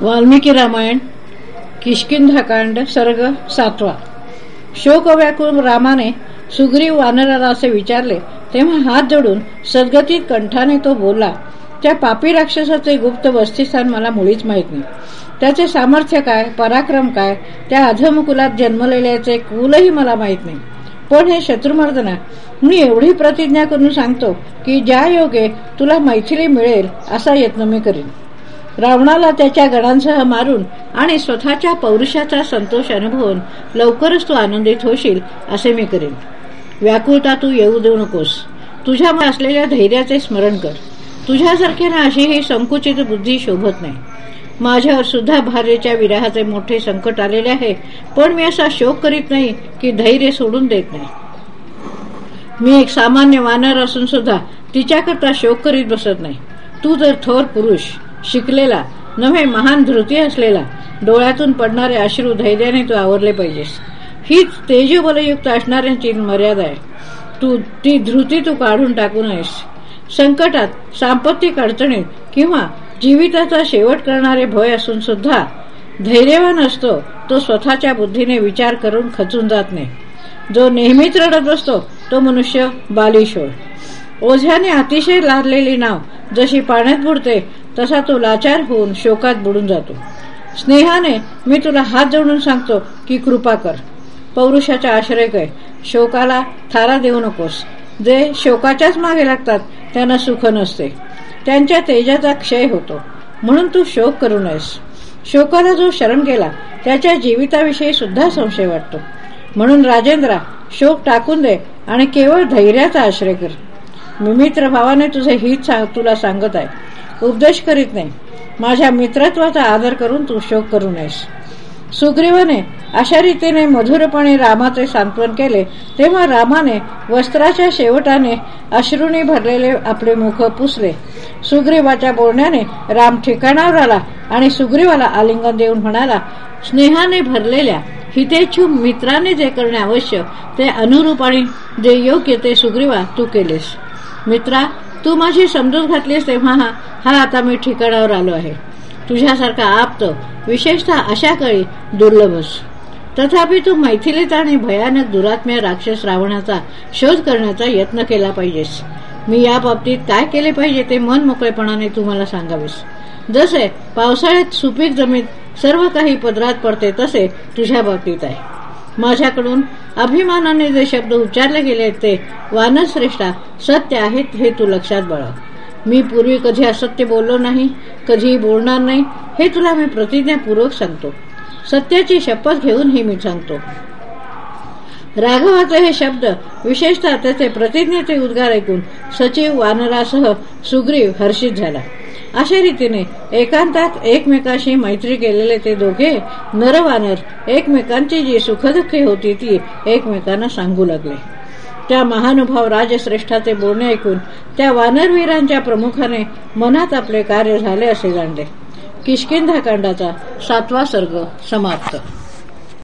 वाल्मिकी रामायण किशकिंधाकांड सर्ग सातवा. शोक व्याकुळ रामाने सुग्रीव वानराला असे विचारले तेव्हा हात जोडून सद्गतीत कंठाने तो बोलला त्या पापी राक्षसाचे गुप्त वस्तीस्थान मला मुळीच माहीत नाही. त्याचे सामर्थ्य काय पराक्रम काय त्या अधमकुलात जन्मलेल्याचे कुलही मला माहीत नाही. पण हे शत्रुमर्दना मी एवढी प्रतिज्ञा करून सांगतो की ज्या योगे तुला मैथिली मिळेल असा यत्न मी करीन. रावणाला त्याच्या गणांसह मारून आणि स्वतःच्या पौरुषाचा संतोष अनुभवून लवकरच तू आनंदित होशील असे मी करेन. व्याकुळता तू येऊ देऊ नकोस. तुझ्या असलेल्या धैर्याचे स्मरण कर. तुझ्यासारख्याने अशी ही संकुचित बुद्धी शोभत नाही. माझ्यावर सुद्धा भार्येच्या विराहाचे मोठे संकट आलेले आहे पण मी असा शोक करीत नाही की धैर्य सोडून देत नाही. मी एक सामान्य वानर असून सुद्धा तिच्याकरता शोक करीत बसत नाही. तू तर थोर पुरुष शिकलेला. नव्हे महान धृती असलेला. डोळ्यातून पडणारे अश्रू धैर्याने तू आवरले पाहिजेस. हीच तेजबलयुक्त असणाऱ्यांची मर्यादा आहे. तू ती धृती तू काढून टाकू नयेस. संकटात सांपत्तिक अडचणीत किंवा जीविताचा शेवट करणारे भय असून सुद्धा धैर्यवान असतो तो स्वतःच्या बुद्धीने विचार करून खचून जात नाही. जो नेहमीच रडत असतो तो मनुष्य बालिशोळ ओझ्याने अतिशय लादलेली नाव जशी पाण्यात बुडते तसा तो लाचार होऊन शोकात बुडून जातो. स्नेहाने मी तुला हात जोडून सांगतो की कृपा कर. पौरुषाचा आश्रय काय शोकाला थारा देऊ नकोस. जे शोकाच्याच मागे लागतात त्यांना सुख नसते. त्यांच्या तेजाचा क्षय होतो. म्हणून तू शोक करू नयेस. शोकाला जो शरण केला त्याच्या जीविताविषयी सुद्धा संशय वाटतो. म्हणून राजेंद्रा शोक टाकून दे आणि केवळ धैर्याचा आश्रय कर. मिमित्र भावाने तुझे हित तुला सांगत आहे. उपदेश करीत नाही. माझ्या मित्रत्वाचा आदर करून तू शोक करू नयेस. सुग्रीवाने अशा रीतीने मधुरपणे रामाचे सांत्वन केले तेव्हा रामाने वस्त्राच्या शेवटाने अश्रूने भरलेले आपले मुख पुसले. सुग्रीवाच्या बोलण्याने राम ठिकाणावर आला आणि सुग्रीवाला आलिंगन देऊन म्हणाला स्नेहाने भरलेल्या हितेच्छू मित्राने जे करणे आवश्यक ते अनुरूप आणि जे योग्य ते सुग्रीवा तू केलेस. मित्रा तू माझी समजूत घातलीस तेव्हा हा आता मी ठिकाणावर आलो आहे. तुझ्यासारखा आप्त विशेषतः अशा काळी दुर्लभस. तथापि तू मैथिलीत आणि भयानक दुरात्म्य राक्षस रावणाचा शोध करण्याचा यत्न केला पाहिजेस. मी या बाबतीत काय केले पाहिजे ते मन मोकळेपणाने तुम्हाला सांगावेस. जसे पावसाळ्यात सुपीक जमीन सर्व काही पदरात पडते तसे तुझ्या बाबतीत आहे. माझ्याकडून अभिमानाने जे शब्द उच्चारले गेले ते वानश्रेष्ठा सत्य आहेत हे तू लक्षात बळाव मी पूर्वी कधी असत्य बोललो नाही कधीही बोलणार नाही हे तुला मी प्रतिज्ञापूर्वक सांगतो. सत्याची शपथ घेऊन हे मी सांगतो. राघवाचे हे शब्द विशेषतः त्याचे प्रतिज्ञेचे उद्गार ऐकून सचिव वानरासह सुग्रीव हर्षित झाला. अशा रीतीने एकांतात एकमेकाशी मैत्री केलेले ते दोघे नरवानर एकमेकांची जी सुखदुःखे होती ती एकमेकांना सांगू लागले. त्या महानुभाव राजश्रेष्ठाचे बोलणे ऐकून त्या वानरवीरांच्या प्रमुखाने मनात आपले कार्य झाले असे जाणले. किशकिंधाकांडाचा सातवा सर्ग समाप्त.